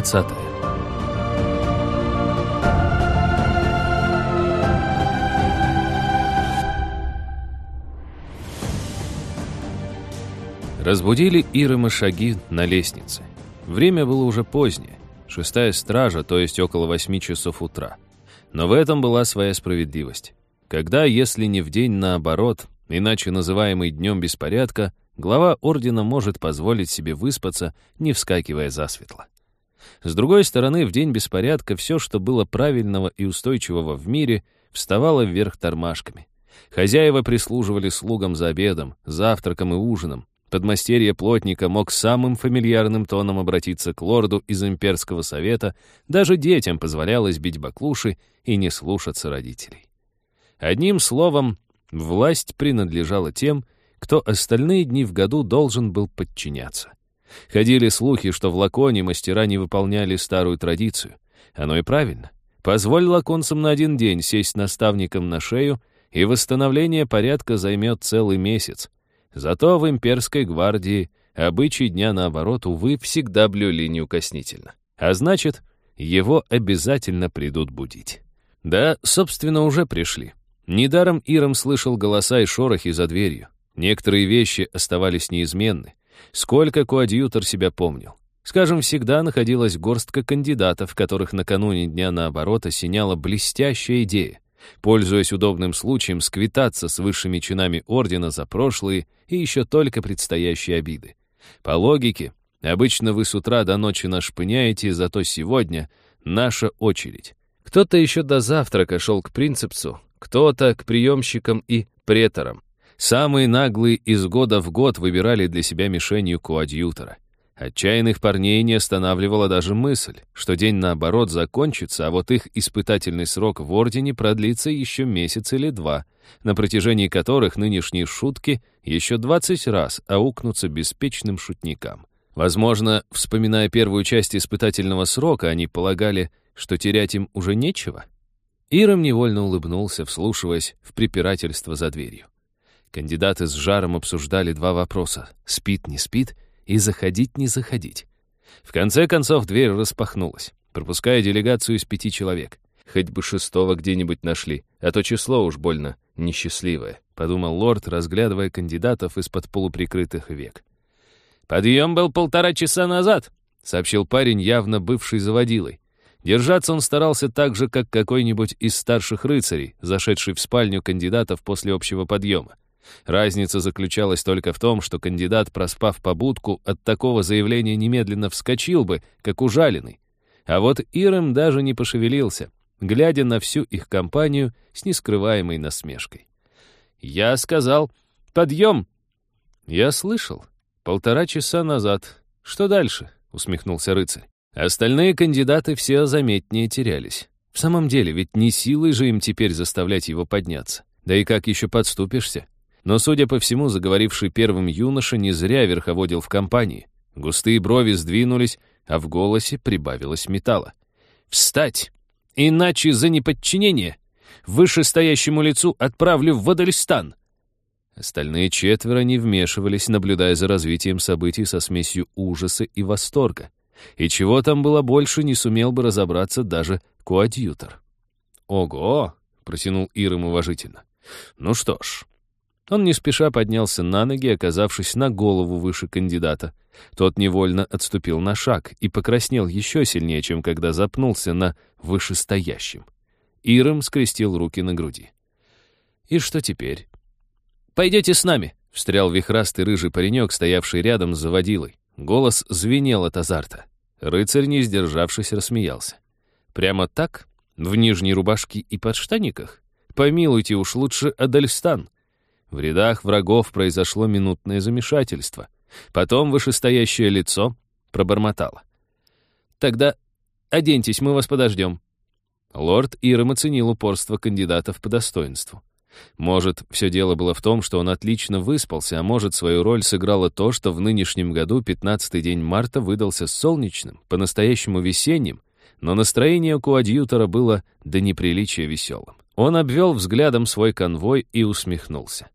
Глава 20 Разбудили Ирыма шаги на лестнице. Время было уже позднее, шестая стража, то есть около восьми часов утра. Но в этом была своя справедливость. Когда, если не в день наоборот, иначе называемый днем беспорядка, глава ордена может позволить себе выспаться, не вскакивая засветло. С другой стороны, в день беспорядка все, что было правильного и устойчивого в мире, вставало вверх тормашками. Хозяева прислуживали слугам за обедом, завтраком и ужином. Подмастерье плотника мог самым фамильярным тоном обратиться к лорду из имперского совета, даже детям позволялось бить баклуши и не слушаться родителей. Одним словом, власть принадлежала тем, кто остальные дни в году должен был подчиняться. Ходили слухи, что в Лаконе мастера не выполняли старую традицию. Оно и правильно. Позволь лаконцам на один день сесть наставником на шею, и восстановление порядка займет целый месяц. Зато в имперской гвардии обычаи дня, наоборот, увы, всегда блюли неукоснительно. А значит, его обязательно придут будить. Да, собственно, уже пришли. Недаром Иром слышал голоса и шорохи за дверью. Некоторые вещи оставались неизменны. Сколько коадьютор себя помнил. Скажем, всегда находилась горстка кандидатов, которых накануне дня наоборот осеняла блестящая идея. Пользуясь удобным случаем, сквитаться с высшими чинами ордена за прошлые и еще только предстоящие обиды. По логике, обычно вы с утра до ночи нашпыняете, зато сегодня наша очередь. Кто-то еще до завтрака шел к принципсу, кто-то к приемщикам и преторам. Самые наглые из года в год выбирали для себя мишенью коадьютора. Отчаянных парней не останавливала даже мысль, что день наоборот закончится, а вот их испытательный срок в Ордене продлится еще месяц или два, на протяжении которых нынешние шутки еще 20 раз аукнутся беспечным шутникам. Возможно, вспоминая первую часть испытательного срока, они полагали, что терять им уже нечего. Иром невольно улыбнулся, вслушиваясь в препирательство за дверью. Кандидаты с жаром обсуждали два вопроса — спит, не спит, и заходить, не заходить. В конце концов дверь распахнулась, пропуская делегацию из пяти человек. Хоть бы шестого где-нибудь нашли, а то число уж больно несчастливое, подумал лорд, разглядывая кандидатов из-под полуприкрытых век. «Подъем был полтора часа назад», — сообщил парень, явно бывший заводилой. Держаться он старался так же, как какой-нибудь из старших рыцарей, зашедший в спальню кандидатов после общего подъема. Разница заключалась только в том, что кандидат, проспав побудку, от такого заявления немедленно вскочил бы, как ужаленный. А вот Ирем даже не пошевелился, глядя на всю их компанию с нескрываемой насмешкой. «Я сказал, подъем!» «Я слышал. Полтора часа назад. Что дальше?» — усмехнулся рыцарь. Остальные кандидаты все заметнее терялись. В самом деле, ведь не силой же им теперь заставлять его подняться. Да и как еще подступишься? Но, судя по всему, заговоривший первым юноша не зря верховодил в компании. Густые брови сдвинулись, а в голосе прибавилось металла. «Встать! Иначе за неподчинение вышестоящему лицу отправлю в Водольстан!» Остальные четверо не вмешивались, наблюдая за развитием событий со смесью ужаса и восторга. И чего там было больше, не сумел бы разобраться даже коадьютор. «Ого!» — протянул Иром уважительно. «Ну что ж, он не спеша поднялся на ноги, оказавшись на голову выше кандидата. Тот невольно отступил на шаг и покраснел еще сильнее, чем когда запнулся на вышестоящем. Иром скрестил руки на груди. «И что теперь?» «Пойдете с нами», — встрял вихрастый рыжий паренек, стоявший рядом с заводилой. Голос звенел от азарта. Рыцарь, не сдержавшись, рассмеялся. «Прямо так? В нижней рубашке и подштаниках? Помилуйте уж лучше Адельстан. В рядах врагов произошло минутное замешательство. Потом вышестоящее лицо пробормотало. «Тогда оденьтесь, мы вас подождем». Лорд Иром оценил упорство кандидатов по достоинству. Может, все дело было в том, что он отлично выспался, а может, свою роль сыграло то, что в нынешнем году 15-й день марта выдался солнечным, по-настоящему весенним, но настроение у коадьютора было до неприличия веселым. Он обвел взглядом свой конвой и усмехнулся.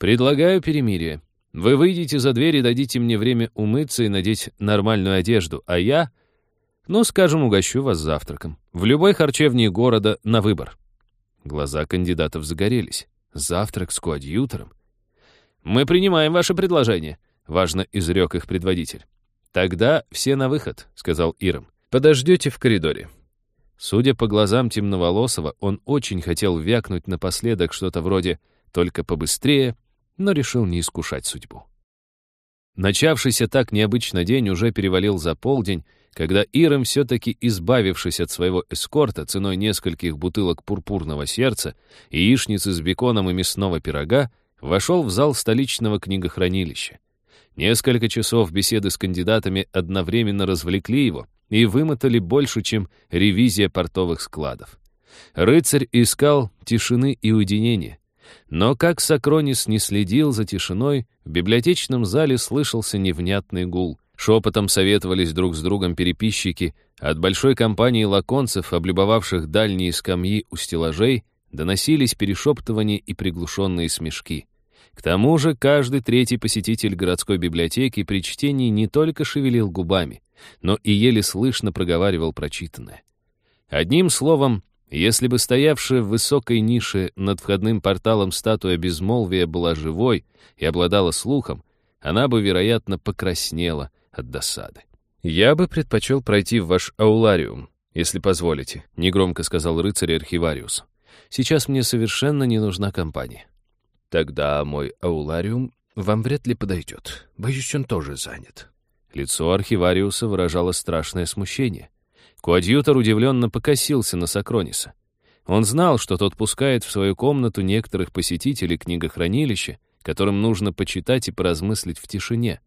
«Предлагаю перемирие. Вы выйдете за дверь и дадите мне время умыться и надеть нормальную одежду, а я...» Ну, скажем, угощу вас завтраком. В любой харчевне города на выбор». Глаза кандидатов загорелись. Завтрак с коадьютором. «Мы принимаем ваше предложение», — важно изрек их предводитель. «Тогда все на выход», — сказал Ирам. «Подождете в коридоре». Судя по глазам темноволосого, он очень хотел вякнуть напоследок что-то вроде «только побыстрее», но решил не искушать судьбу. Начавшийся так необычно день уже перевалил за полдень, когда Ирам, все-таки избавившись от своего эскорта ценой нескольких бутылок пурпурного сердца, яичницы с беконом и мясного пирога, вошел в зал столичного книгохранилища. Несколько часов беседы с кандидатами одновременно развлекли его и вымотали больше, чем ревизия портовых складов. Рыцарь искал тишины и уединения. Но как Сакронис не следил за тишиной, в библиотечном зале слышался невнятный гул. Шепотом советовались друг с другом переписчики, от большой компании лаконцев, облюбовавших дальние скамьи у стеллажей, доносились перешептывания и приглушенные смешки. К тому же каждый третий посетитель городской библиотеки при чтении не только шевелил губами, но и еле слышно проговаривал прочитанное. Одним словом, если бы стоявшая в высокой нише над входным порталом статуя безмолвия была живой и обладала слухом, она бы, вероятно, покраснела от досады. «Я бы предпочел пройти в ваш аулариум, если позволите», — негромко сказал рыцарь архивариус. «Сейчас мне совершенно не нужна компания». «Тогда мой аулариум вам вряд ли подойдет. Боюсь, он тоже занят». Лицо архивариуса выражало страшное смущение. Коадьютор удивленно покосился на Сакрониса. Он знал, что тот пускает в свою комнату некоторых посетителей книгохранилища, которым нужно почитать и поразмыслить в тишине.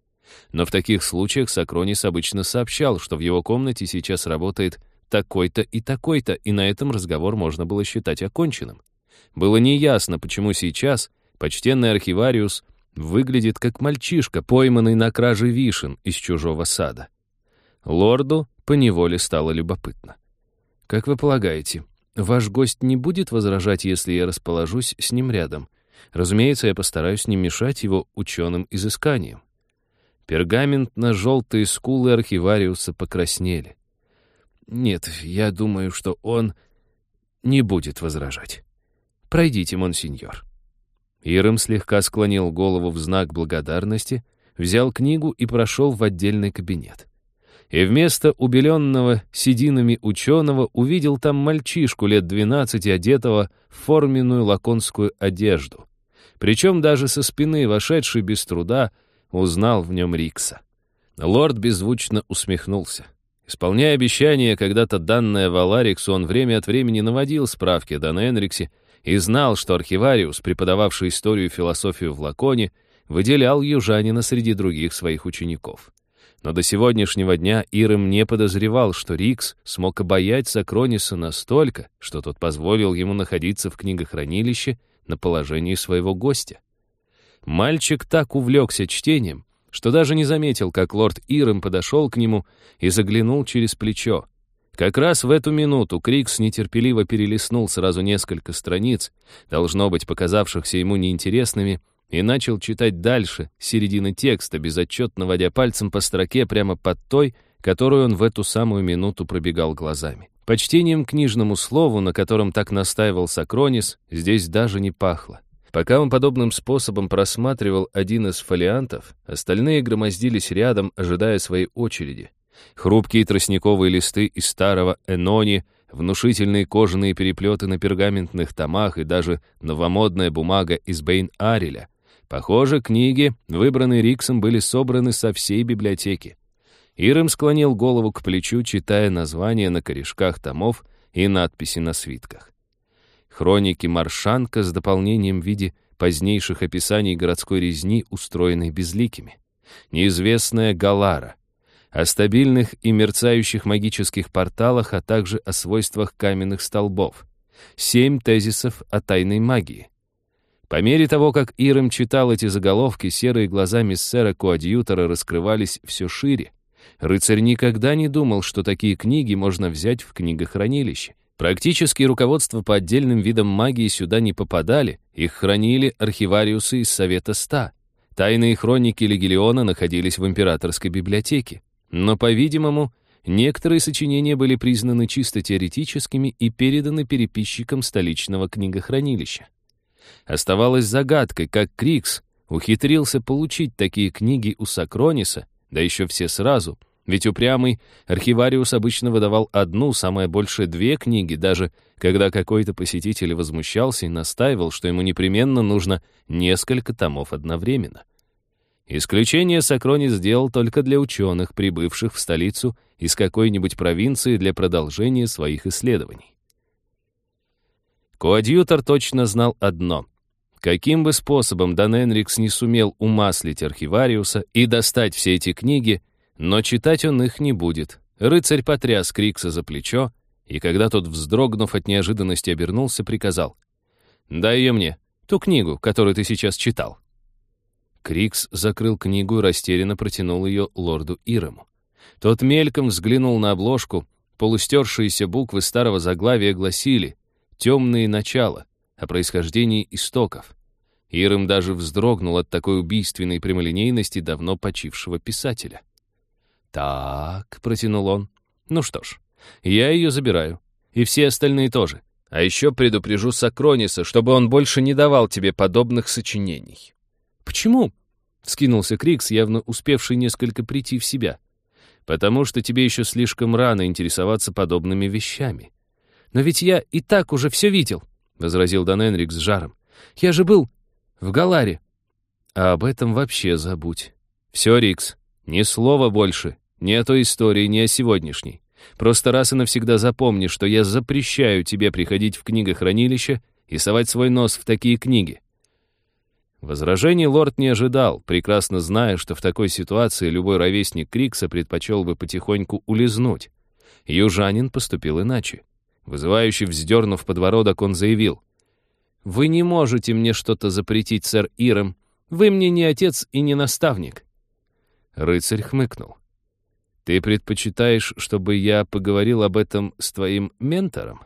Но в таких случаях Сакронис обычно сообщал, что в его комнате сейчас работает такой-то и такой-то, и на этом разговор можно было считать оконченным. Было неясно, почему сейчас почтенный архивариус выглядит как мальчишка, пойманный на краже вишен из чужого сада. Лорду поневоле стало любопытно. «Как вы полагаете, ваш гость не будет возражать, если я расположусь с ним рядом? Разумеется, я постараюсь не мешать его ученым изысканиям». Пергаментно-желтые скулы архивариуса покраснели. «Нет, я думаю, что он не будет возражать. Пройдите, монсеньор». Ирым слегка склонил голову в знак благодарности, взял книгу и прошел в отдельный кабинет. И вместо убеленного сединами ученого увидел там мальчишку лет двенадцати, одетого в форменную лаконскую одежду. Причем даже со спины, вошедший без труда, узнал в нем Рикса. Лорд беззвучно усмехнулся. Исполняя обещание, когда-то данное Валариксу, он время от времени наводил справки о Энриксе и знал, что архивариус, преподававший историю и философию в Лаконе, выделял южанина среди других своих учеников. Но до сегодняшнего дня Ирым не подозревал, что Рикс смог обаять Сакрониса настолько, что тот позволил ему находиться в книгохранилище на положении своего гостя. Мальчик так увлекся чтением, что даже не заметил, как лорд Ирым подошел к нему и заглянул через плечо. Как раз в эту минуту Крикс нетерпеливо перелистнул сразу несколько страниц, должно быть, показавшихся ему неинтересными, и начал читать дальше, середины текста, безотчетно водя пальцем по строке прямо под той, которую он в эту самую минуту пробегал глазами. Почтением книжному слову, на котором так настаивал Сакронис, здесь даже не пахло. Пока он подобным способом просматривал один из фолиантов, остальные громоздились рядом, ожидая своей очереди. Хрупкие тростниковые листы из старого Энони, внушительные кожаные переплеты на пергаментных томах и даже новомодная бумага из Бейн-Ариля. Похоже, книги, выбранные Риксом, были собраны со всей библиотеки. Ирым склонил голову к плечу, читая названия на корешках томов и надписи на свитках хроники Маршанка с дополнением в виде позднейших описаний городской резни, устроенной безликими, неизвестная Галара, о стабильных и мерцающих магических порталах, а также о свойствах каменных столбов, семь тезисов о тайной магии. По мере того, как Ирам читал эти заголовки, серые глаза миссера-коадьютора раскрывались все шире. Рыцарь никогда не думал, что такие книги можно взять в книгохранилище. Практически руководство по отдельным видам магии сюда не попадали, их хранили архивариусы из Совета Ста. Тайные хроники Легилиона находились в императорской библиотеке. Но, по-видимому, некоторые сочинения были признаны чисто теоретическими и переданы переписчикам столичного книгохранилища. Оставалось загадкой, как Крикс ухитрился получить такие книги у Сакрониса, да еще все сразу, ведь упрямый архивариус обычно выдавал одну, самое большее две книги, даже когда какой-то посетитель возмущался и настаивал, что ему непременно нужно несколько томов одновременно. Исключение Сакронис сделал только для ученых, прибывших в столицу из какой-нибудь провинции для продолжения своих исследований. Коадьютор точно знал одно. Каким бы способом Дан Энрикс не сумел умаслить архивариуса и достать все эти книги, но читать он их не будет. Рыцарь потряс Крикса за плечо, и когда тот, вздрогнув от неожиданности, обернулся, приказал. «Дай ее мне, ту книгу, которую ты сейчас читал». Крикс закрыл книгу и растерянно протянул ее лорду Ирому. Тот мельком взглянул на обложку. Полустершиеся буквы старого заглавия гласили «Темные начала» о происхождении истоков. Ирым даже вздрогнул от такой убийственной прямолинейности давно почившего писателя. «Так», — протянул он, — «ну что ж, я ее забираю. И все остальные тоже. А еще предупрежу Сакрониса, чтобы он больше не давал тебе подобных сочинений». «Почему?» — скинулся Крикс, явно успевший несколько прийти в себя. «Потому что тебе еще слишком рано интересоваться подобными вещами». «Но ведь я и так уже все видел», — возразил Дан Энрик с жаром. «Я же был в Галаре». «А об этом вообще забудь. Все, Рикс, ни слова больше, ни о той истории, ни о сегодняшней. Просто раз и навсегда запомни, что я запрещаю тебе приходить в книгохранилище и совать свой нос в такие книги. Возражений лорд не ожидал, прекрасно зная, что в такой ситуации любой ровесник Крикса предпочел бы потихоньку улизнуть. Южанин поступил иначе. Вызывающий вздернув подбородок, он заявил. «Вы не можете мне что-то запретить, сэр Иром. Вы мне не отец и не наставник». Рыцарь хмыкнул. «Ты предпочитаешь, чтобы я поговорил об этом с твоим ментором?»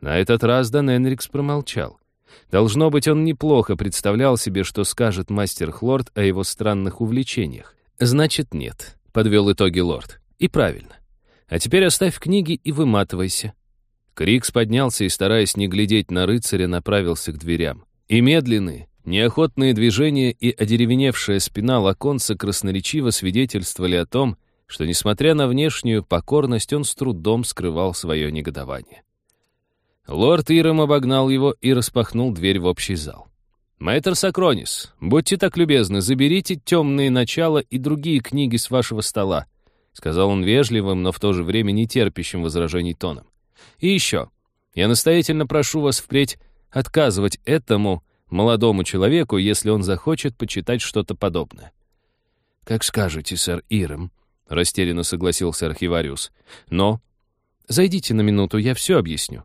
На этот раз Дан Энрикс промолчал. Должно быть, он неплохо представлял себе, что скажет мастер Хлорд о его странных увлечениях. «Значит, нет», — подвел итоги лорд. «И правильно. А теперь оставь книги и выматывайся». Крикс поднялся и, стараясь не глядеть на рыцаря, направился к дверям. И медленные, неохотные движения и одеревеневшая спина лаконца красноречиво свидетельствовали о том, что, несмотря на внешнюю покорность, он с трудом скрывал свое негодование. Лорд Иром обогнал его и распахнул дверь в общий зал. «Мэтр Сакронис, будьте так любезны, заберите темные начала и другие книги с вашего стола», сказал он вежливым, но в то же время не терпящим возражений тоном. «И еще, я настоятельно прошу вас впредь отказывать этому молодому человеку, если он захочет почитать что-то подобное». «Как скажете, сэр Иром», — растерянно согласился архивариус. «Но...» «Зайдите на минуту, я все объясню».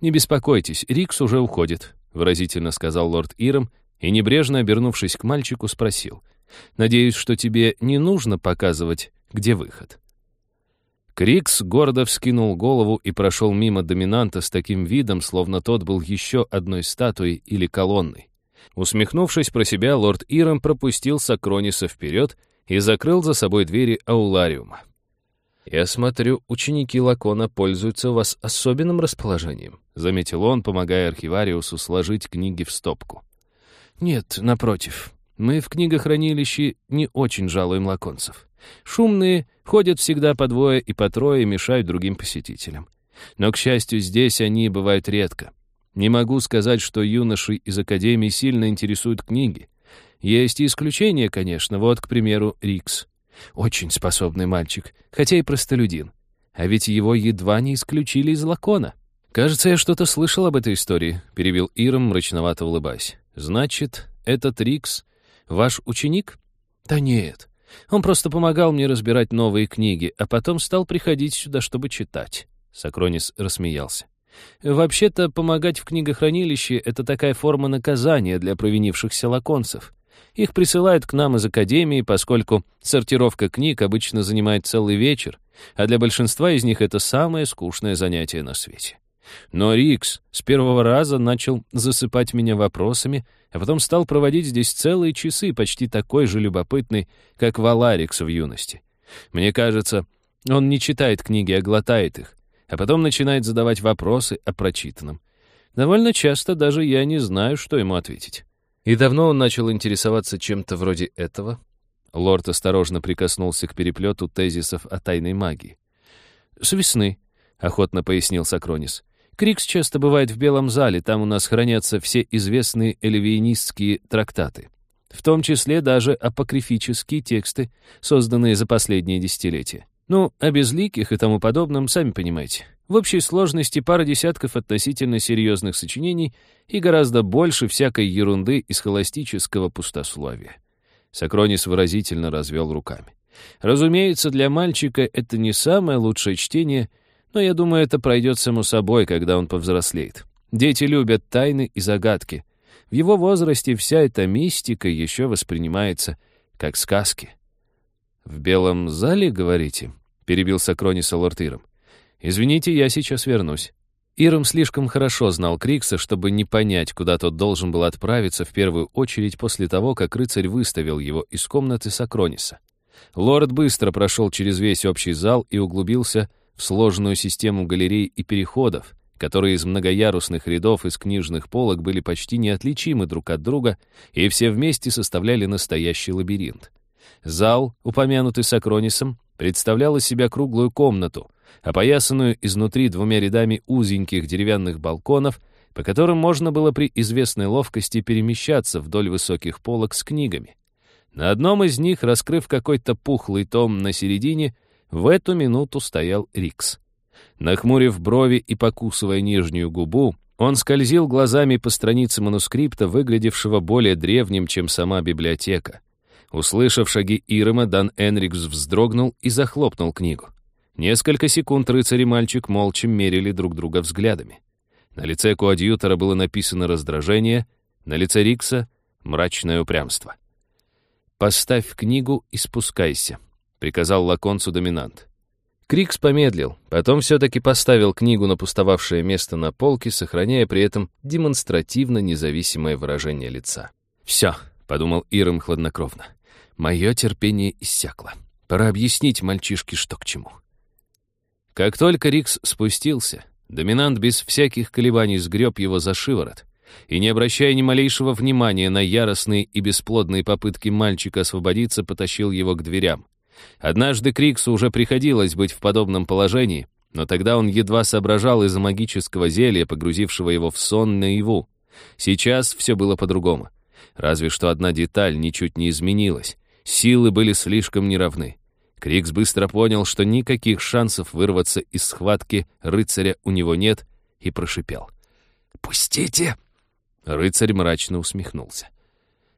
«Не беспокойтесь, Рикс уже уходит», — выразительно сказал лорд Иром и, небрежно обернувшись к мальчику, спросил. «Надеюсь, что тебе не нужно показывать, где выход». Крикс гордо вскинул голову и прошел мимо доминанта с таким видом, словно тот был еще одной статуей или колонной. Усмехнувшись про себя, лорд Иром пропустил Сакрониса вперед и закрыл за собой двери аулариума. «Я смотрю, ученики Лакона пользуются у вас особенным расположением», заметил он, помогая архивариусу сложить книги в стопку. «Нет, напротив. Мы в книгохранилище не очень жалуем лаконцев. Шумные ходят всегда по двое и по трое и мешают другим посетителям. Но, к счастью, здесь они бывают редко. Не могу сказать, что юноши из Академии сильно интересуют книги. Есть и исключения, конечно. Вот, к примеру, Рикс. Очень способный мальчик, хотя и простолюдин. А ведь его едва не исключили из лакона. «Кажется, я что-то слышал об этой истории», — перебил Иром, мрачновато улыбаясь. «Значит, этот Рикс ваш ученик?» «Да нет. Он просто помогал мне разбирать новые книги, а потом стал приходить сюда, чтобы читать». Сакронис рассмеялся. «Вообще-то, помогать в книгохранилище — это такая форма наказания для провинившихся лаконцев. Их присылают к нам из академии, поскольку сортировка книг обычно занимает целый вечер, а для большинства из них это самое скучное занятие на свете. Но Рикс с первого раза начал засыпать меня вопросами, а потом стал проводить здесь целые часы, почти такой же любопытный, как Валарикс в юности. Мне кажется, Он не читает книги, а глотает их, а потом начинает задавать вопросы о прочитанном. Довольно часто даже я не знаю, что ему ответить. И давно он начал интересоваться чем-то вроде этого. Лорд осторожно прикоснулся к переплету тезисов о тайной магии. «С весны», — охотно пояснил Сакронис. «Крикс часто бывает в Белом зале, там у нас хранятся все известные элевиенистские трактаты, в том числе даже апокрифические тексты, созданные за последние десятилетия. Ну, о безликих и тому подобном, сами понимаете. В общей сложности пара десятков относительно серьезных сочинений и гораздо больше всякой ерунды из холостического пустословия. Сакронис выразительно развел руками. Разумеется, для мальчика это не самое лучшее чтение, но я думаю, это пройдет само собой, когда он повзрослеет. Дети любят тайны и загадки. В его возрасте вся эта мистика еще воспринимается как сказки. «В белом зале, говорите?» — перебил Сакрониса лорд Иром. «Извините, я сейчас вернусь». Иром слишком хорошо знал Крикса, чтобы не понять, куда тот должен был отправиться в первую очередь после того, как рыцарь выставил его из комнаты Сакрониса. Лорд быстро прошел через весь общий зал и углубился в сложную систему галерей и переходов, которые из многоярусных рядов из книжных полок были почти неотличимы друг от друга и все вместе составляли настоящий лабиринт. Зал, упомянутый Сакронисом, представлял из себя круглую комнату, опоясанную изнутри двумя рядами узеньких деревянных балконов, по которым можно было при известной ловкости перемещаться вдоль высоких полок с книгами. На одном из них, раскрыв какой-то пухлый том на середине, в эту минуту стоял Рикс. Нахмурив брови и покусывая нижнюю губу, он скользил глазами по странице манускрипта, выглядевшего более древним, чем сама библиотека. Услышав шаги Ирема, Дан Энрикс вздрогнул и захлопнул книгу. Несколько секунд рыцарь и мальчик молча мерили друг друга взглядами. На лице коадьютора было написано раздражение, на лице Рикса — мрачное упрямство. «Поставь книгу и спускайся», — приказал лаконцу доминант. Крикс помедлил, потом все-таки поставил книгу на пустовавшее место на полке, сохраняя при этом демонстративно независимое выражение лица. «Все», — подумал Иром хладнокровно, — «мое терпение иссякло. Пора объяснить мальчишке, что к чему». Как только Рикс спустился, доминант без всяких колебаний сгреб его за шиворот и, не обращая ни малейшего внимания на яростные и бесплодные попытки мальчика освободиться, потащил его к дверям. Однажды Криксу уже приходилось быть в подобном положении, но тогда он едва соображал из-за магического зелья, погрузившего его в сон наяву. Сейчас все было по-другому. Разве что одна деталь ничуть не изменилась. Силы были слишком неравны. Крикс быстро понял, что никаких шансов вырваться из схватки рыцаря у него нет, и прошипел. «Пустите!» Рыцарь мрачно усмехнулся.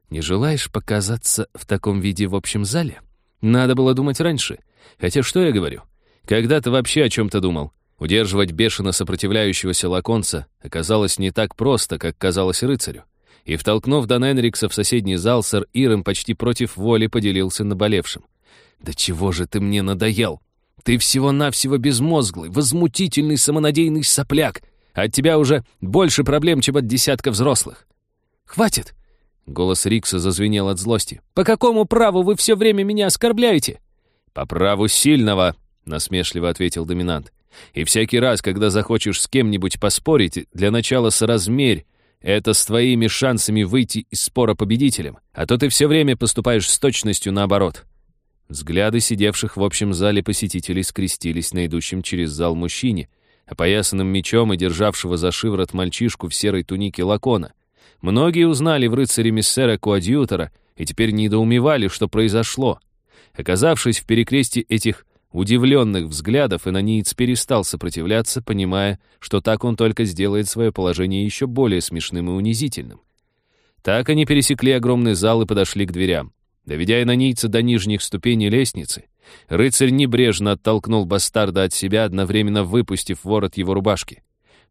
«Не желаешь показаться в таком виде в общем зале? Надо было думать раньше. Хотя что я говорю? Когда ты вообще о чем-то думал? Удерживать бешено сопротивляющегося лаконца оказалось не так просто, как казалось рыцарю. И, втолкнув Дан Энрикса в соседний зал, сэр Ирем почти против воли поделился наболевшим. «Да чего же ты мне надоел? Ты всего-навсего безмозглый, возмутительный, самонадеянный сопляк. От тебя уже больше проблем, чем от десятка взрослых». «Хватит!» Голос Рикса зазвенел от злости. «По какому праву вы все время меня оскорбляете?» «По праву сильного», — насмешливо ответил доминант. «И всякий раз, когда захочешь с кем-нибудь поспорить, для начала соразмерь это с твоими шансами выйти из спора победителем, а то ты все время поступаешь с точностью наоборот. Взгляды сидевших в общем зале посетителей скрестились на идущем через зал мужчине, опоясанным мечом и державшего за шиворот мальчишку в серой тунике лакона. Многие узнали в рыцаре миссера Коадьютора и теперь недоумевали, что произошло. Оказавшись в перекрестии этих удивленных взглядов, Инониец перестал сопротивляться, понимая, что так он только сделает свое положение еще более смешным и унизительным. Так они пересекли огромный зал и подошли к дверям. Доведя инонийца до нижних ступеней лестницы, рыцарь небрежно оттолкнул бастарда от себя, одновременно выпустив ворот его рубашки.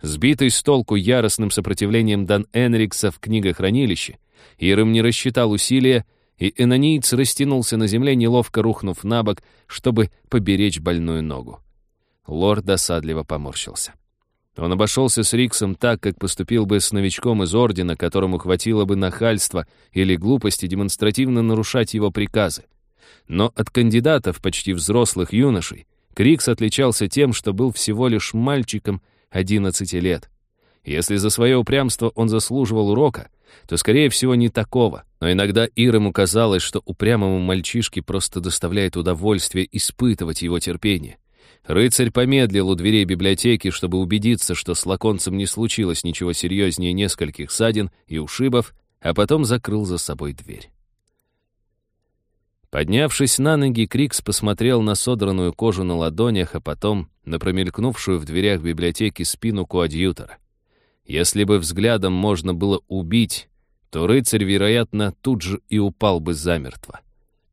Сбитый с толку яростным сопротивлением Дан Энрикса в книгохранилище, Ирым не рассчитал усилия, и энониец растянулся на земле, неловко рухнув на бок, чтобы поберечь больную ногу. Лорд досадливо поморщился. Он обошелся с Риксом так, как поступил бы с новичком из Ордена, которому хватило бы нахальства или глупости демонстративно нарушать его приказы. Но от кандидатов, почти взрослых юношей, Крикс отличался тем, что был всего лишь мальчиком 11 лет. Если за свое упрямство он заслуживал урока, то, скорее всего, не такого. Но иногда Ирому казалось, что упрямому мальчишке просто доставляет удовольствие испытывать его терпение. Рыцарь помедлил у дверей библиотеки, чтобы убедиться, что с лаконцем не случилось ничего серьезнее нескольких ссадин и ушибов, а потом закрыл за собой дверь. Поднявшись на ноги, Крикс посмотрел на содранную кожу на ладонях, а потом на промелькнувшую в дверях библиотеки спину коадьютора. Если бы взглядом можно было убить, то рыцарь, вероятно, тут же и упал бы замертво.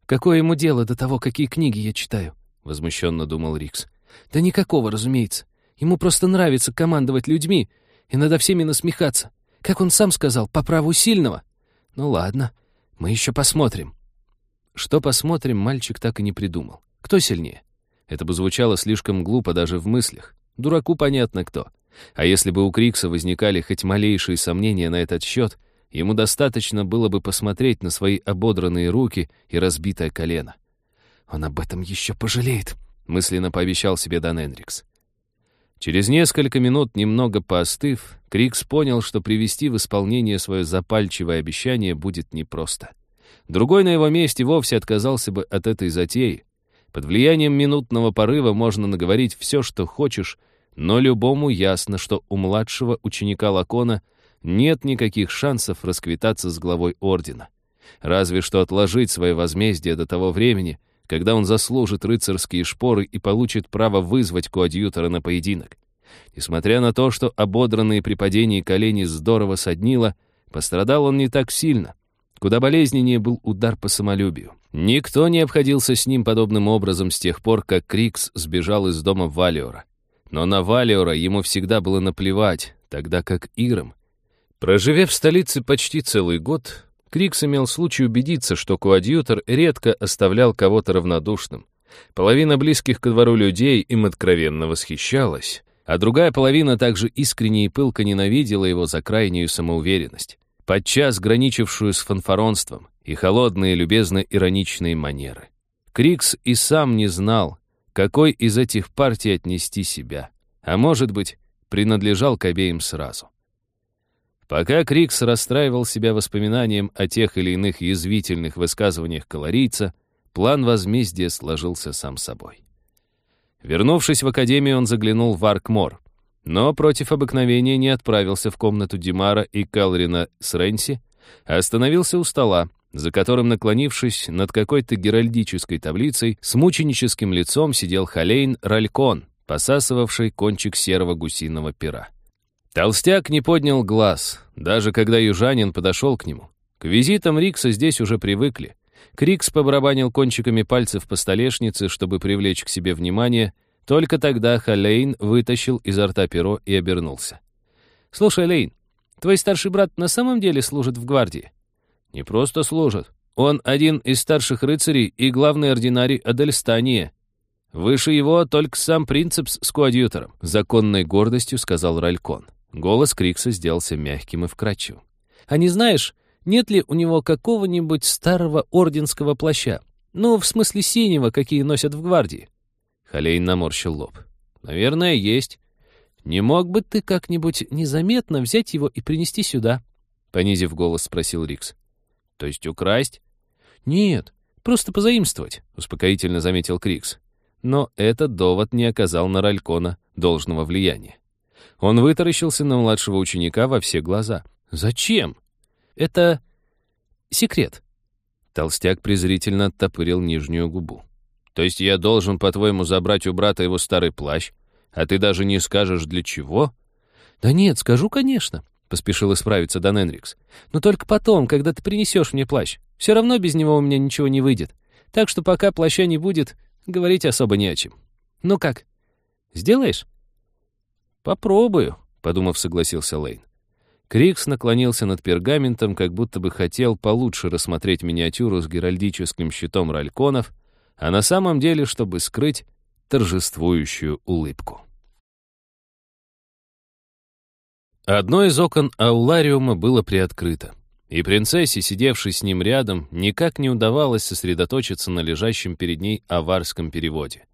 «Какое ему дело до того, какие книги я читаю?» — возмущенно думал Рикс. «Да никакого, разумеется. Ему просто нравится командовать людьми и надо всеми насмехаться. Как он сам сказал, по праву сильного. Ну ладно, мы еще посмотрим». Что посмотрим, мальчик так и не придумал. Кто сильнее? Это бы звучало слишком глупо даже в мыслях. Дураку понятно кто. А если бы у Крикса возникали хоть малейшие сомнения на этот счет, ему достаточно было бы посмотреть на свои ободранные руки и разбитое колено. «Он об этом еще пожалеет», — мысленно пообещал себе Дан Энрикс. Через несколько минут, немного поостыв, Крикс понял, что привести в исполнение свое запальчивое обещание будет непросто. Другой на его месте вовсе отказался бы от этой затеи. Под влиянием минутного порыва можно наговорить все, что хочешь, но любому ясно, что у младшего ученика Лакона нет никаких шансов расквитаться с главой Ордена. Разве что отложить свое возмездие до того времени, когда он заслужит рыцарские шпоры и получит право вызвать коадьютора на поединок. Несмотря на то, что ободранные при падении колени здорово соднило, пострадал он не так сильно. Куда болезненнее был удар по самолюбию. Никто не обходился с ним подобным образом с тех пор, как Крикс сбежал из дома Валиора. Но на Валиора ему всегда было наплевать, тогда как Ирам. Проживев в столице почти целый год, Крикс имел случай убедиться, что коадьютор редко оставлял кого-то равнодушным. Половина близких ко двору людей им откровенно восхищалась, а другая половина также искренне и пылко ненавидела его за крайнюю самоуверенность, подчас граничившую с фанфаронством и холодные, любезно-ироничные манеры. Крикс и сам не знал, какой из этих партий отнести себя, а может быть, принадлежал к обеим сразу. Пока Крикс расстраивал себя воспоминанием о тех или иных язвительных высказываниях колорийца, план возмездия сложился сам собой. Вернувшись в академию, он заглянул в Аркмор, но против обыкновения не отправился в комнату Димара и Калрина с Ренси, а остановился у стола, за которым, наклонившись над какой-то геральдической таблицей, с мученическим лицом сидел Халейн Ралькон, посасывавший кончик серого гусиного пера. Толстяк не поднял глаз, даже когда южанин подошел к нему. К визитам Рикса здесь уже привыкли. Крикс побарабанил кончиками пальцев по столешнице, чтобы привлечь к себе внимание. Только тогда Халейн вытащил изо рта перо и обернулся. «Слушай, Лейн, твой старший брат на самом деле служит в гвардии?» Не просто служит. Он один из старших рыцарей и главный ординарий Адельстания. Выше его только сам принцепс с коадьютором. Законной гордостью сказал Ралькон. Голос Крикса сделался мягким и вкрадчивым. «А не знаешь, нет ли у него какого-нибудь старого орденского плаща? Ну, в смысле синего, какие носят в гвардии?» Халейн наморщил лоб. «Наверное, есть. Не мог бы ты как-нибудь незаметно взять его и принести сюда?» Понизив голос, спросил Рикс. То есть украсть? Нет, просто позаимствовать, успокоительно заметил Крикс. Но этот довод не оказал на Ралькона должного влияния. Он вытаращился на младшего ученика во все глаза. «Зачем? Это секрет». Толстяк презрительно оттопырил нижнюю губу. «То есть я должен, по-твоему, забрать у брата его старый плащ, а ты даже не скажешь, для чего?» «Да нет, скажу, конечно. Поспешил исправиться Дан Энрикс. «Но только потом, когда ты принесешь мне плащ. Все равно без него у меня ничего не выйдет. Так что пока плаща не будет, говорить особо не о чем. Ну как, сделаешь?» «Попробую», — подумав, согласился Лейн. Крикс наклонился над пергаментом, как будто бы хотел получше рассмотреть миниатюру с геральдическим щитом ральконов, а на самом деле, чтобы скрыть торжествующую улыбку. Одно из окон аулариума было приоткрыто, и принцессе, сидевшей с ним рядом, никак не удавалось сосредоточиться на лежащем перед ней аварском переводе.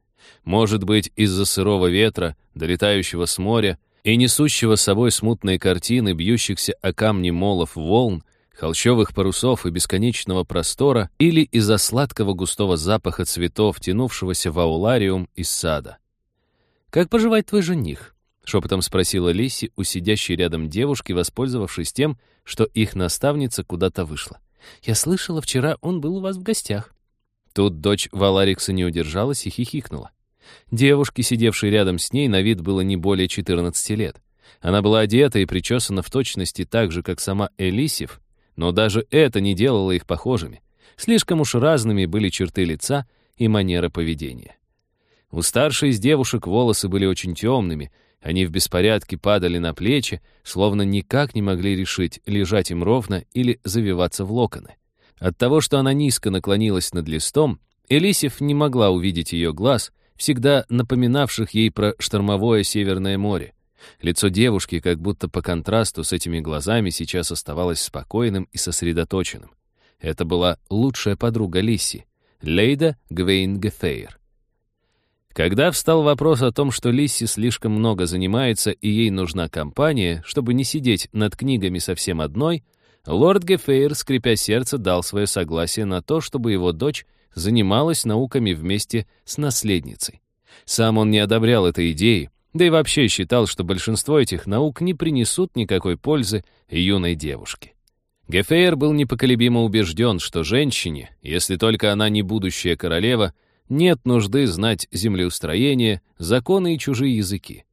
Может быть, из-за сырого ветра, долетающего с моря и несущего с собой смутные картины бьющихся о камни молов волн, холщовых парусов и бесконечного простора, или из-за сладкого густого запаха цветов, тянувшегося в аулариум из сада. «Как поживает твой жених?» — шепотом спросила Лиси у сидящей рядом девушки, воспользовавшись тем, что их наставница куда-то вышла. «Я слышала, вчера он был у вас в гостях». Тут дочь Валарикса не удержалась и хихикнула. Девушке, сидевшей рядом с ней, на вид было не более 14 лет. Она была одета и причесана в точности так же, как сама Элисив, но даже это не делало их похожими. Слишком уж разными были черты лица и манера поведения. У старшей из девушек волосы были очень темными, они в беспорядке падали на плечи, словно никак не могли решить, лежать им ровно или завиваться в локоны. От того, что она низко наклонилась над листом, Элисев не могла увидеть ее глаз, всегда напоминавших ей про штормовое Северное море. Лицо девушки, как будто по контрасту с этими глазами, сейчас оставалось спокойным и сосредоточенным. Это была лучшая подруга Лисси, Лейда Гвейн Гефейр. Когда встал вопрос о том, что Лисси слишком много занимается и ей нужна компания, чтобы не сидеть над книгами совсем одной, лорд Гефейр, скрипя сердце, дал свое согласие на то, чтобы его дочь занималась науками вместе с наследницей. Сам он не одобрял этой идеи, да и вообще считал, что большинство этих наук не принесут никакой пользы юной девушке. Гефейр был непоколебимо убежден, что женщине, если только она не будущая королева, нет нужды знать землеустроение, законы и чужие языки.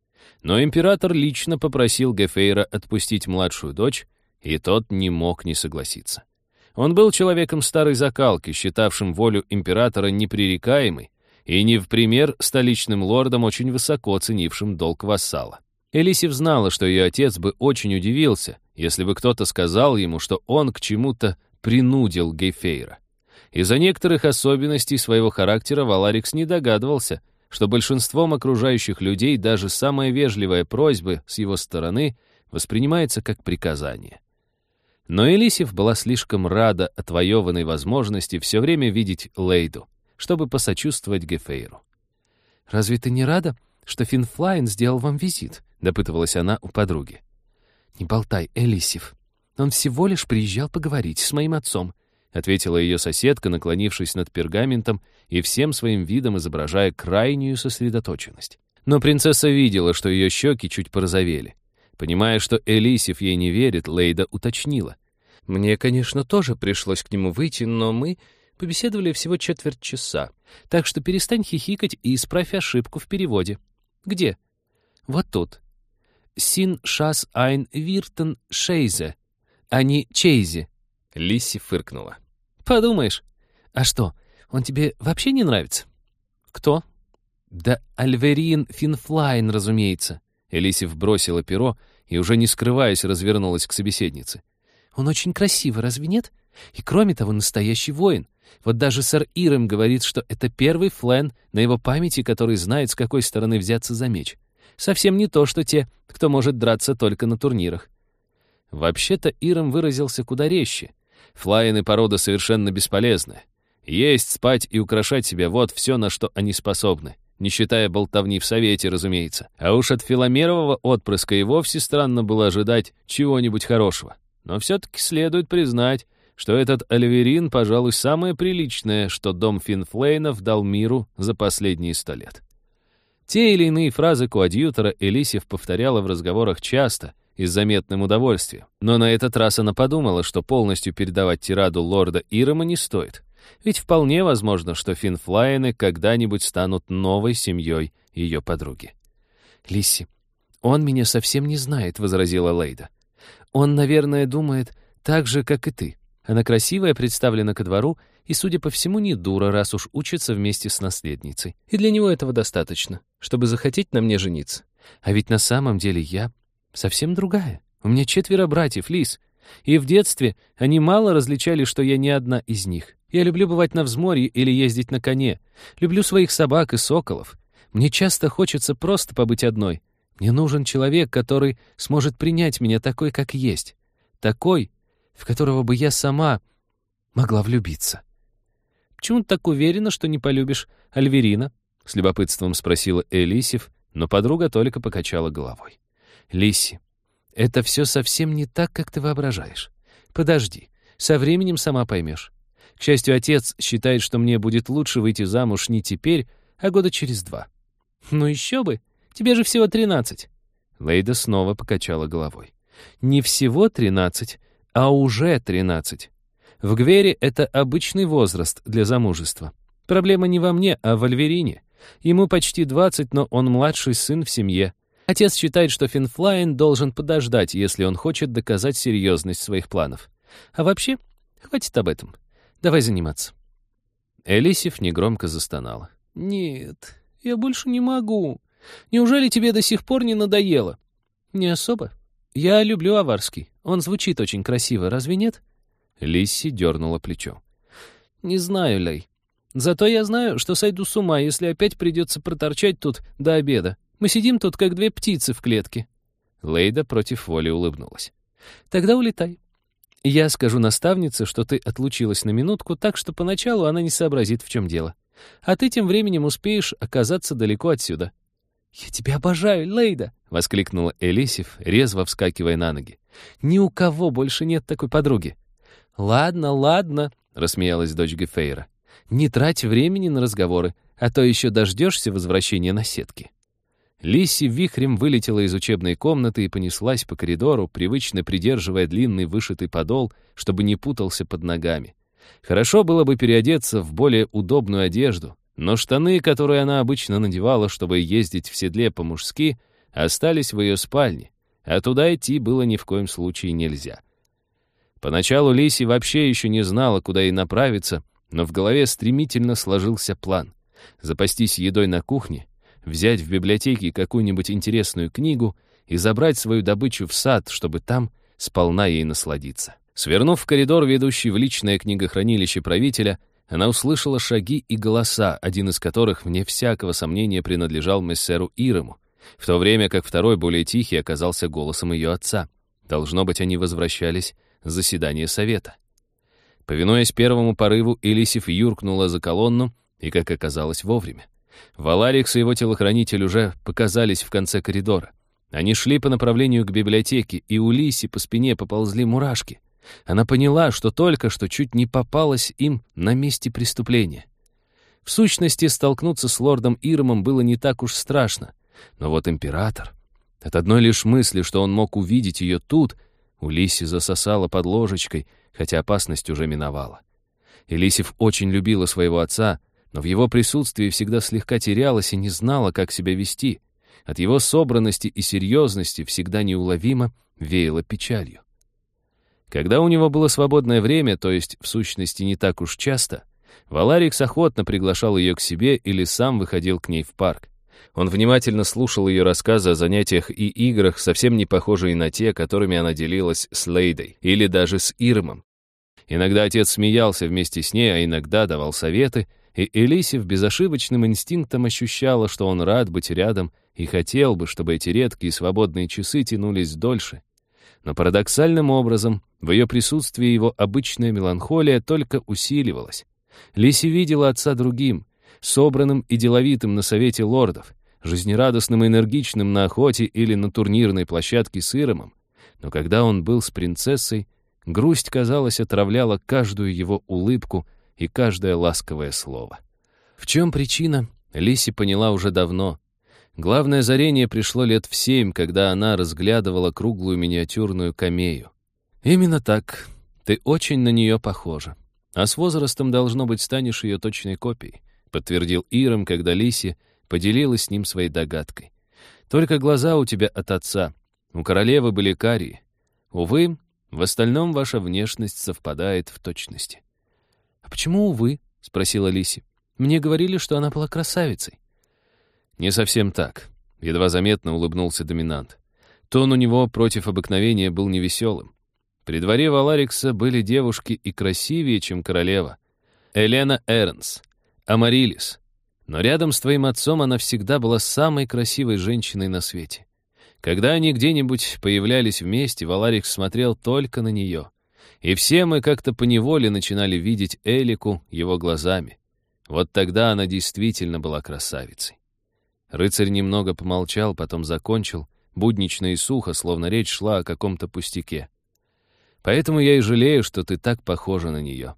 Но император лично попросил Гефейра отпустить младшую дочь, и тот не мог не согласиться. Он был человеком старой закалки, считавшим волю императора непререкаемой, и не в пример столичным лордам, очень высоко ценившим долг вассала. Элисив знала, что ее отец бы очень удивился, если бы кто-то сказал ему, что он к чему-то принудил Гейфейра. Из-за некоторых особенностей своего характера Валарикс не догадывался, что большинством окружающих людей даже самая вежливая просьба с его стороны воспринимается как приказание. Но Элисив была слишком рада отвоеванной возможности все время видеть Лейду, чтобы посочувствовать Гефейру. «Разве ты не рада, что Финфлайн сделал вам визит?» — допытывалась она у подруги. «Не болтай, Элисив. Он всего лишь приезжал поговорить с моим отцом», — ответила ее соседка, наклонившись над пергаментом и всем своим видом изображая крайнюю сосредоточенность. Но принцесса видела, что ее щеки чуть порозовели. Понимая, что Элисив ей не верит, Лейда уточнила. «Мне, конечно, тоже пришлось к нему выйти, но мы побеседовали всего четверть часа. Так что перестань хихикать и исправь ошибку в переводе. Где? Вот тут. Син шас айн виртен шейзе, а не чейзе. Лисси фыркнула. Подумаешь. А что, он тебе вообще не нравится? Кто? Да Альверин Финфлайн, разумеется. Элисив бросила перо и, уже не скрываясь, развернулась к собеседнице. «Он очень красивый, разве нет? И кроме того, настоящий воин. Вот даже сэр Ирем говорит, что это первый флен на его памяти, который знает, с какой стороны взяться за меч. Совсем не то, что те, кто может драться только на турнирах. Вообще-то Ирем выразился куда резче. Флайены порода совершенно бесполезны. Есть, спать и украшать себя — вот все, на что они способны не считая болтовни в Совете, разумеется. А уж от Филомерового отпрыска и вовсе странно было ожидать чего-нибудь хорошего. Но все-таки следует признать, что этот Альверин, пожалуй, самое приличное, что дом Финфлейнов дал миру за последние сто лет. Те или иные фразы коадьютора Элисев повторяла в разговорах часто и с заметным удовольствием, но на этот раз она подумала, что полностью передавать тираду лорда Ирома не стоит. Ведь вполне возможно, что финфлайены когда-нибудь станут новой семьей ее подруги. «Лисси, он меня совсем не знает», — возразила Лейда. «Он, наверное, думает так же, как и ты. Она красивая, представлена ко двору, и, судя по всему, не дура, раз уж учится вместе с наследницей. И для него этого достаточно, чтобы захотеть на мне жениться. А ведь на самом деле я совсем другая. У меня четверо братьев, Лис. И в детстве они мало различали, что я не одна из них. Я люблю бывать на взморье или ездить на коне. Люблю своих собак и соколов. Мне часто хочется просто побыть одной. Мне нужен человек, который сможет принять меня такой, как есть. Такой, в которого бы я сама могла влюбиться. Почему ты так уверена, что не полюбишь Альверина? — с любопытством спросила Элисив, но подруга только покачала головой. «Лисси, это все совсем не так, как ты воображаешь. Подожди, со временем сама поймешь. К счастью, отец считает, что мне будет лучше выйти замуж не теперь, а года через два. Ну еще бы, тебе же всего тринадцать. Лейда снова покачала головой. Не всего тринадцать, а уже тринадцать. В Гвере это обычный возраст для замужества. Проблема не во мне, а в Альверине. Ему почти 20, но он младший сын в семье. Отец считает, что Финфлайн должен подождать, если он хочет доказать серьезность своих планов. А вообще, хватит об этом. Давай заниматься. Элисив негромко застонала. «Нет, я больше не могу. Неужели тебе до сих пор не надоело?» «Не особо. Я люблю аварский. Он звучит очень красиво, разве нет?» Лисси дернула плечо. «Не знаю, Лей. Зато я знаю, что сойду с ума, если опять придется проторчать тут до обеда. Мы сидим тут, как две птицы в клетке». Лейда против воли улыбнулась. «Тогда улетай. Я скажу наставнице, что ты отлучилась на минутку, так что поначалу она не сообразит, в чем дело. А ты тем временем успеешь оказаться далеко отсюда». «Я тебя обожаю, Лейда!» — воскликнула Элисив, резво вскакивая на ноги. «Ни у кого больше нет такой подруги». «Ладно, ладно», — рассмеялась дочь Гефейра. Не трать времени на разговоры, а то еще дождешься возвращения на сетки. Лисси вихрем вылетела из учебной комнаты и понеслась по коридору, привычно придерживая длинный вышитый подол, чтобы не путался под ногами. Хорошо было бы переодеться в более удобную одежду, но штаны, которые она обычно надевала, чтобы ездить в седле по-мужски, остались в ее спальне, а туда идти было ни в коем случае нельзя. Поначалу Лиси вообще еще не знала, куда ей направиться, но в голове стремительно сложился план. Запастись едой на кухне, взять в библиотеке какую-нибудь интересную книгу и забрать свою добычу в сад, чтобы там сполна ей насладиться. Свернув в коридор, ведущий в личное книгохранилище правителя, она услышала шаги и голоса, один из которых, вне всякого сомнения, принадлежал мессеру Ирому, в то время как второй, более тихий, оказался голосом ее отца. Должно быть, они возвращались с заседания совета. Повинуясь первому порыву, Элисив юркнула за колонну, и, как оказалось, вовремя. Валарикс и его телохранитель уже показались в конце коридора. Они шли по направлению к библиотеке, и у Лиси по спине поползли мурашки. Она поняла, что только что чуть не попалась им на месте преступления. В сущности, столкнуться с лордом Ирмом было не так уж страшно. Но вот император... От одной лишь мысли, что он мог увидеть ее тут, у Лиси засосала под ложечкой, хотя опасность уже миновала. Элисив очень любила своего отца, но в его присутствии всегда слегка терялась и не знала, как себя вести. От его собранности и серьезности всегда неуловимо веяло печалью. Когда у него было свободное время, то есть, в сущности, не так уж часто, Валарикс охотно приглашал ее к себе или сам выходил к ней в парк. Он внимательно слушал ее рассказы о занятиях и играх, совсем не похожие на те, которыми она делилась с Лейдой или даже с Ирмом. Иногда отец смеялся вместе с ней, а иногда давал советы, и Элисив безошибочным инстинктом ощущала, что он рад быть рядом и хотел бы, чтобы эти редкие свободные часы тянулись дольше. Но парадоксальным образом в ее присутствии его обычная меланхолия только усиливалась. Лиси видела отца другим, собранным и деловитым на совете лордов, жизнерадостным и энергичным на охоте или на турнирной площадке с Иромом. Но когда он был с принцессой, грусть, казалось, отравляла каждую его улыбку и каждое ласковое слово. В чем причина, Лиси поняла уже давно. Главное зарение пришло лет в семь, когда она разглядывала круглую миниатюрную камею. Именно так. Ты очень на нее похожа. А с возрастом, должно быть, станешь ее точной копией, подтвердил Иром, когда Лиси поделилась с ним своей догадкой. Только глаза у тебя от отца. У королевы были карие. Увы, в остальном ваша внешность совпадает в точности. «А почему увы?» — спросила Лиси. «Мне говорили, что она была красавицей». «Не совсем так», — едва заметно улыбнулся доминант. Тон у него против обыкновения был невеселым. При дворе Валарикса были девушки и красивее, чем королева. Элена Эрнс, Амарилис, но рядом с твоим отцом она всегда была самой красивой женщиной на свете. Когда они где-нибудь появлялись вместе, Валарик смотрел только на нее. И все мы как-то поневоле начинали видеть Элику его глазами. Вот тогда она действительно была красавицей. Рыцарь немного помолчал, потом закончил, буднично и сухо, словно речь шла о каком-то пустяке. Поэтому я и жалею, что ты так похожа на нее.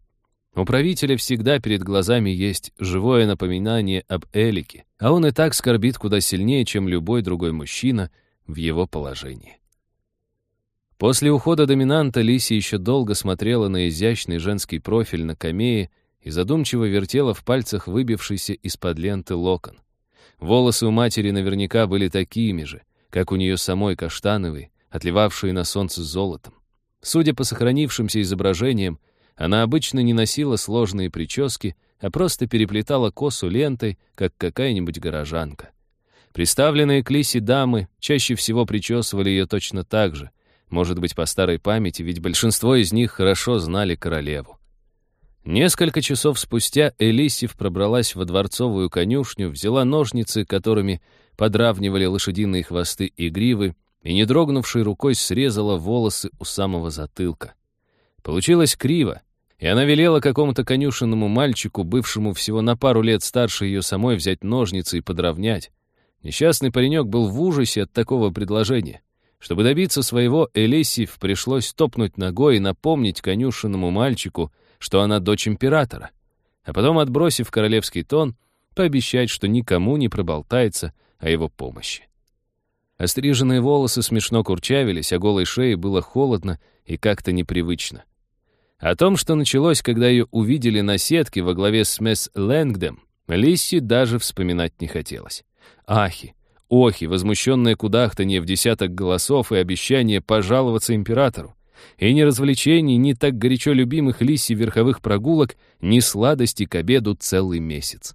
У правителя всегда перед глазами есть живое напоминание об Элике, а он и так скорбит куда сильнее, чем любой другой мужчина в его положении. После ухода доминанта Лиси еще долго смотрела на изящный женский профиль на камее и задумчиво вертела в пальцах выбившийся из-под ленты локон. Волосы у матери наверняка были такими же, как у нее самой каштановые, отливавшие на солнце золотом. Судя по сохранившимся изображениям, она обычно не носила сложные прически, а просто переплетала косу лентой, как какая-нибудь горожанка. Представленные к Лисе дамы чаще всего причесывали ее точно так же, может быть, по старой памяти, ведь большинство из них хорошо знали королеву. Несколько часов спустя Элисив пробралась во дворцовую конюшню, взяла ножницы, которыми подравнивали лошадиные хвосты и гривы, и, не дрогнувшей рукой, срезала волосы у самого затылка. Получилось криво, и она велела какому-то конюшенному мальчику, бывшему всего на пару лет старше ее самой, взять ножницы и подровнять. Несчастный паренек был в ужасе от такого предложения. Чтобы добиться своего, Элисив пришлось топнуть ногой и напомнить конюшенному мальчику — что она дочь императора, а потом, отбросив королевский тон, пообещать, что никому не проболтается о его помощи. Остриженные волосы смешно курчавились, а голой шее было холодно и как-то непривычно. О том, что началось, когда ее увидели на сетке во главе с Месс Лэнгдем, Лисси даже вспоминать не хотелось. Ахи, охи, возмущенное кудахтанье в десяток голосов и обещание пожаловаться императору. И ни развлечений, ни так горячо любимых Лиси верховых прогулок, ни сладости к обеду целый месяц.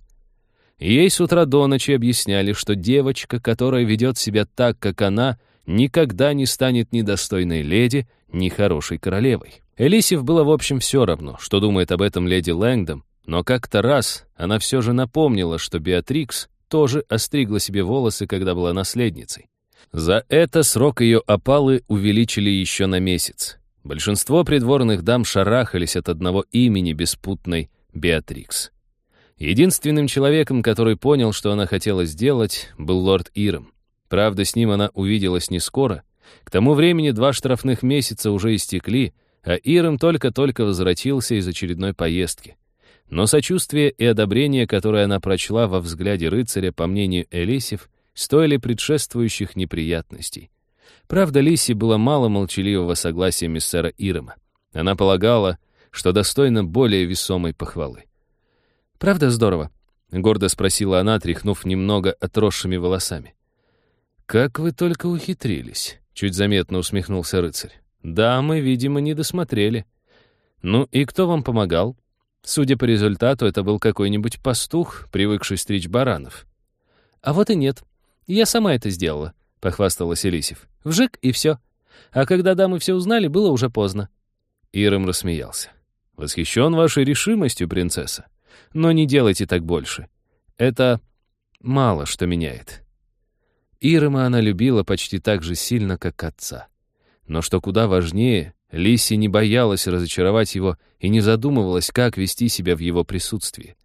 Ей с утра до ночи объясняли, что девочка, которая ведет себя так, как она, никогда не станет ни достойной леди, ни хорошей королевой. Элисив было в общем все равно, что думает об этом леди Лэнгдом, но как-то раз она все же напомнила, что Беатрикс тоже остригла себе волосы, когда была наследницей. За это срок ее опалы увеличили еще на месяц. Большинство придворных дам шарахались от одного имени беспутной Беатрикс. Единственным человеком, который понял, что она хотела сделать, был лорд Иром. Правда, с ним она увиделась не скоро. К тому времени два штрафных месяца уже истекли, а Иром только-только возвратился из очередной поездки. Но сочувствие и одобрение, которое она прочла во взгляде рыцаря, по мнению Элисев, стоили предшествующих неприятностей. Правда, Лиси было мало молчаливого согласия миссера Ирома. Она полагала, что достойна более весомой похвалы. «Правда здорово?» — гордо спросила она, тряхнув немного отросшими волосами. «Как вы только ухитрились!» — чуть заметно усмехнулся рыцарь. «Да, мы, видимо, не досмотрели. Ну и кто вам помогал?» Судя по результату, это был какой-нибудь пастух, привыкший стричь баранов. А вот и нет. «Я сама это сделала», — похвасталась Элисев. «Вжик, и все. А когда дамы все узнали, было уже поздно». Иром рассмеялся. «Восхищен вашей решимостью, принцесса. Но не делайте так больше. Это мало что меняет». Ирома она любила почти так же сильно, как отца. Но что куда важнее, Лиси не боялась разочаровать его и не задумывалась, как вести себя в его присутствии.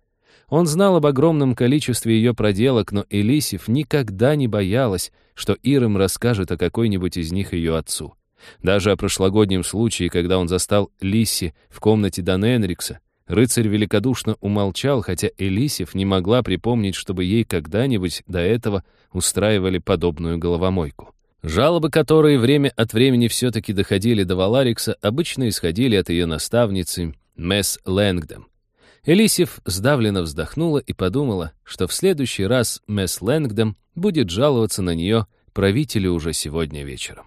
Он знал об огромном количестве ее проделок, но Элисив никогда не боялась, что Ирым расскажет о какой-нибудь из них ее отцу. Даже о прошлогоднем случае, когда он застал Лисси в комнате Дан Энрикса, рыцарь великодушно умолчал, хотя Элисив не могла припомнить, чтобы ей когда-нибудь до этого устраивали подобную головомойку. Жалобы, которые время от времени все-таки доходили до Валарикса, обычно исходили от ее наставницы Месс Лэнгдем. Элисив сдавленно вздохнула и подумала, что в следующий раз Месс Лэнгдем будет жаловаться на нее правителю уже сегодня вечером.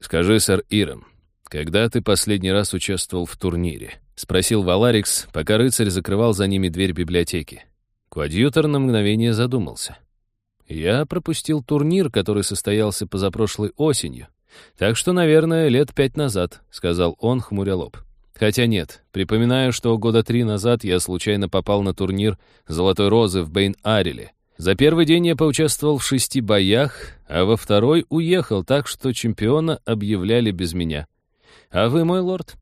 «Скажи, сэр Ирам, когда ты последний раз участвовал в турнире?» — спросил Валарикс, пока рыцарь закрывал за ними дверь библиотеки. Куадьютор на мгновение задумался. «Я пропустил турнир, который состоялся позапрошлой осенью, так что, наверное, лет пять назад», — сказал он, хмуря лоб. Хотя нет, припоминаю, что года три назад я случайно попал на турнир «Золотой розы» в Бейн-Ареле. За первый день я поучаствовал в шести боях, а во второй уехал, так что чемпиона объявляли без меня. А вы, мой лорд?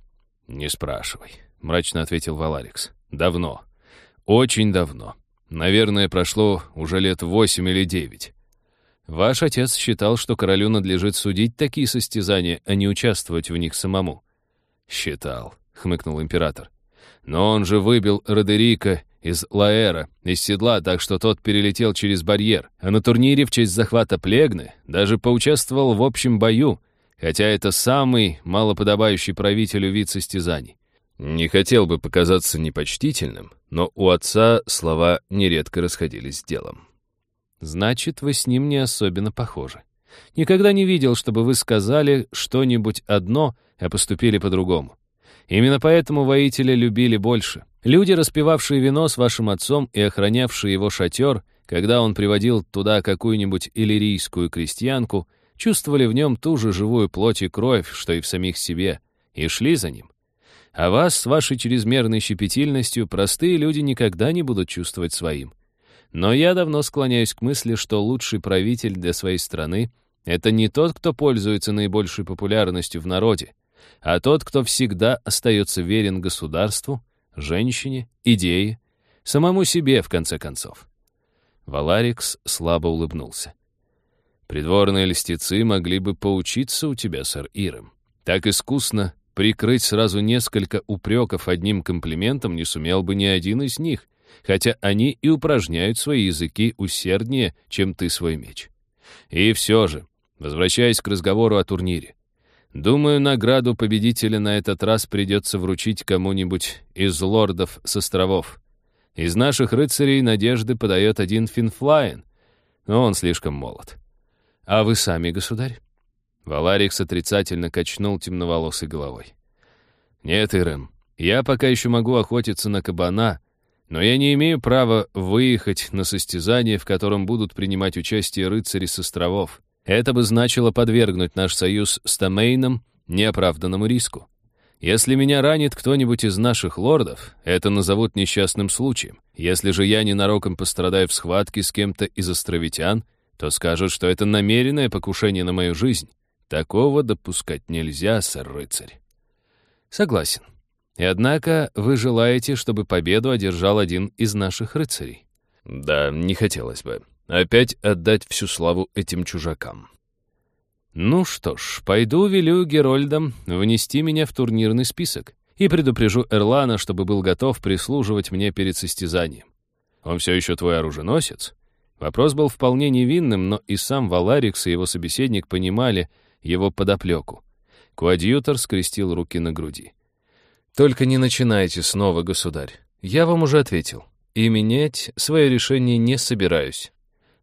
Не спрашивай, мрачно ответил Валарикс. Давно. Очень давно. Наверное, прошло уже лет восемь или девять. Ваш отец считал, что королю надлежит судить такие состязания, а не участвовать в них самому. Считал, хмыкнул император. Но он же выбил Родерика из Лаэра, из седла, так что тот перелетел через барьер, а на турнире в честь захвата Плегны даже поучаствовал в общем бою, хотя это самый малоподобающий правителю вид состязаний. Не хотел бы показаться непочтительным, но у отца слова нередко расходились с делом. Значит, вы с ним не особенно похожи. Никогда не видел, чтобы вы сказали что-нибудь одно, а поступили по-другому. Именно поэтому воителя любили больше. Люди, распивавшие вино с вашим отцом и охранявшие его шатер, когда он приводил туда какую-нибудь иллирийскую крестьянку, чувствовали в нем ту же живую плоть и кровь, что и в самих себе, и шли за ним. А вас с вашей чрезмерной щепетильностью простые люди никогда не будут чувствовать своим. Но я давно склоняюсь к мысли, что лучший правитель для своей страны — это не тот, кто пользуется наибольшей популярностью в народе, а тот, кто всегда остается верен государству, женщине, идее, самому себе, в конце концов. Валарикс слабо улыбнулся. «Придворные льстецы могли бы поучиться у тебя, сэр Иром. Так искусно прикрыть сразу несколько упреков одним комплиментом не сумел бы ни один из них, хотя они и упражняют свои языки усерднее, чем ты свой меч. И все же, возвращаясь к разговору о турнире, Думаю, награду победителя на этот раз придется вручить кому-нибудь из лордов с островов. Из наших рыцарей надежды подает один Финфлайн, но он слишком молод. А вы сами, государь? Валарикс отрицательно качнул темноволосой головой. «Нет, Ирэм, я пока еще могу охотиться на кабана, но я не имею права выехать на состязание, в котором будут принимать участие рыцари с островов. Это бы значило подвергнуть наш союз с Томейном неоправданному риску. Если меня ранит кто-нибудь из наших лордов, это назовут несчастным случаем. Если же я ненароком пострадаю в схватке с кем-то из островитян, то скажут, что это намеренное покушение на мою жизнь. Такого допускать нельзя, сэр-рыцарь. Согласен. И однако вы желаете, чтобы победу одержал один из наших рыцарей? Да, не хотелось бы. Опять отдать всю славу этим чужакам. Ну что ж, пойду велю Герольдам внести меня в турнирный список и предупрежу Эрлана, чтобы был готов прислуживать мне перед состязанием. Он все еще твой оруженосец? Вопрос был вполне невинным, но и сам Валарикс и его собеседник понимали его подоплеку. Куадьютор скрестил руки на груди. «Только не начинайте снова, государь. Я вам уже ответил. И менять свое решение не собираюсь.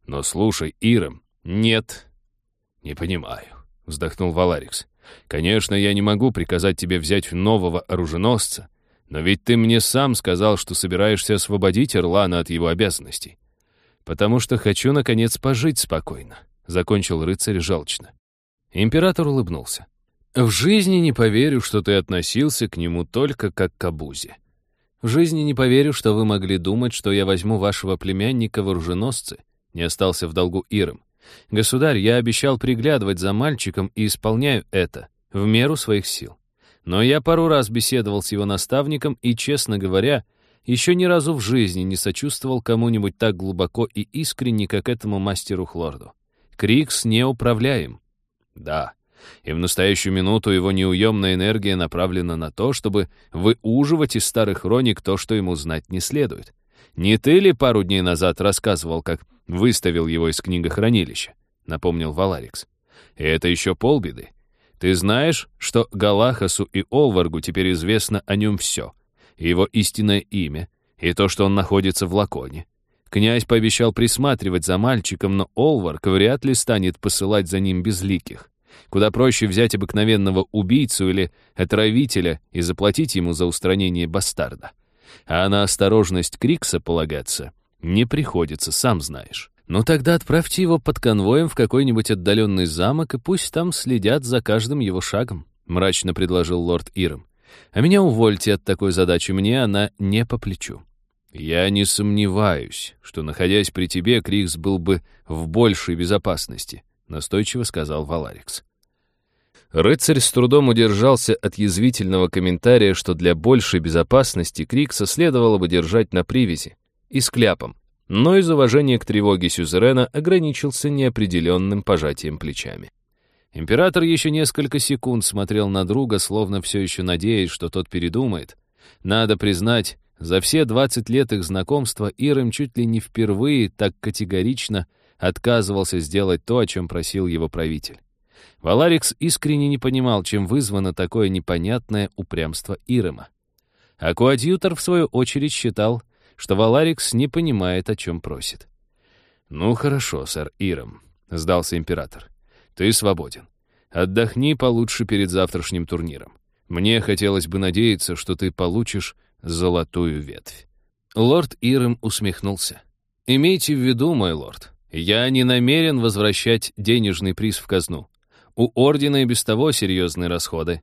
Но слушай, Ирам, нет. Не понимаю, вздохнул Валарикс. Конечно, я не могу приказать тебе взять нового оруженосца, но ведь ты мне сам сказал, что собираешься освободить Эрлана от его обязанностей. Потому что хочу, наконец, пожить спокойно, закончил рыцарь жалчно. Император улыбнулся. В жизни не поверю, что ты относился к нему только как к обузе. В жизни не поверю, что вы могли думать, что я возьму вашего племянника в оруженосцы не остался в долгу Иром. «Государь, я обещал приглядывать за мальчиком и исполняю это, в меру своих сил. Но я пару раз беседовал с его наставником и, честно говоря, еще ни разу в жизни не сочувствовал кому-нибудь так глубоко и искренне, как этому мастеру Хлорду. Крикс неуправляем. Да, и в настоящую минуту его неуемная энергия направлена на то, чтобы выуживать из старых хроник то, что ему знать не следует. Не ты ли пару дней назад рассказывал, как выставил его из книгохранилища?» — напомнил Валарикс. «И это еще полбеды. Ты знаешь, что Галахасу и Олваргу теперь известно о нем все, его истинное имя, и то, что он находится в Лаконе. Князь пообещал присматривать за мальчиком, но Олварг вряд ли станет посылать за ним безликих. Куда проще взять обыкновенного убийцу или отравителя и заплатить ему за устранение бастарда а на осторожность Крикса полагаться не приходится, сам знаешь. Ну тогда отправьте его под конвоем в какой-нибудь отдаленный замок, и пусть там следят за каждым его шагом», — мрачно предложил лорд Иром. «А меня увольте от такой задачи, мне она не по плечу». «Я не сомневаюсь, что, находясь при тебе, Крикс был бы в большей безопасности», — настойчиво сказал Валарикс. Рыцарь с трудом удержался от язвительного комментария, что для большей безопасности Крикса следовало бы держать на привязи и с кляпом, но из уважения к тревоге Сюзерена ограничился неопределенным пожатием плечами. Император еще несколько секунд смотрел на друга, словно все еще надеясь, что тот передумает. Надо признать, за все 20 лет их знакомства Ирым чуть ли не впервые так категорично отказывался сделать то, о чем просил его правитель. Валарикс искренне не понимал, чем вызвано такое непонятное упрямство Ирема. А в свою очередь, считал, что Валарикс не понимает, о чем просит. «Ну хорошо, сэр Ирем», — сдался император. «Ты свободен. Отдохни получше перед завтрашним турниром. Мне хотелось бы надеяться, что ты получишь золотую ветвь». Лорд Ирем усмехнулся. «Имейте в виду, мой лорд, я не намерен возвращать денежный приз в казну. У Ордена и без того серьезные расходы.